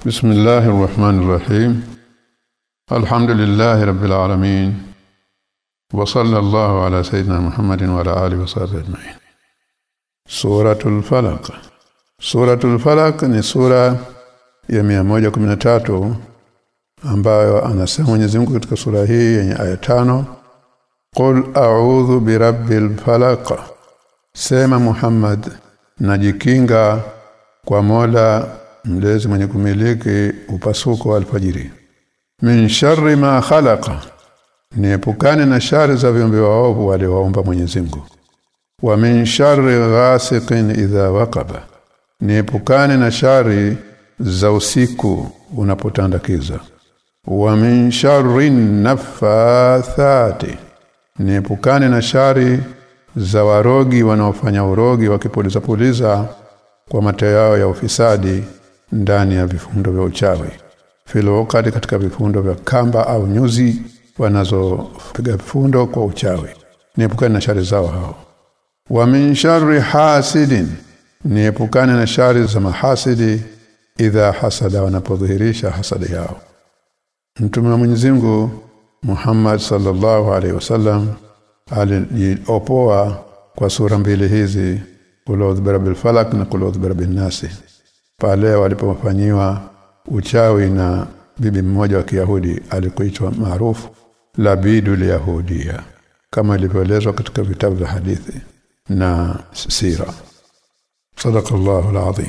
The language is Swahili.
بسم الله الرحمن الرحيم الحمد لله رب العالمين وصلى الله على سيدنا محمد وعلى اله وصحبه اجمعين سورة الفلق سورة الفلق ni sura ya 113 ambayo anasema Mwenyezi Mungu katika sura hii yenye aya tano Qul a'udhu birabbil falaq Sema Muhammad najikinga kwa Mola mlezi mwenye kumiliki upasuko wa alfajiri. Min sharri ma khalaqa. Niepukane na shari za viumbe waovu waliowaomba Mwenyezi Mungu. Wa min sharri ghasiqin idha waqaba. Niepukane na shari za usiku unapotandakiza. Wa min sharri naffathati. Niepukane na shari za warogi wanaofanya urogi wakipuliza puliza kwa mate yao ya ufisadi ndani ya vifundo vya uchawi. Filokati katika vifundo vya kamba au nyuzi wanazopiga vifundo kwa uchawi. Niepukane na shari zao hao. Wa min sharri hasidin. Niepukane na shari za mahasidi idha hasada wanapodhihirisha hasadi yao. Mtume wa Mwenyezi Mungu Muhammad sallallahu alaihi wasallam aliopoa kwa sura mbili hizi kuludhbira bil falak na kuludhbira bin nasi pale walipofanyiwa uchawi na bibi mmoja wa Kiyahudi alikuitwa maarufu Labidu Yahudia kama ilivyoelezwa katika vitabu vya hadithi na sira. Sadaqallahu alazim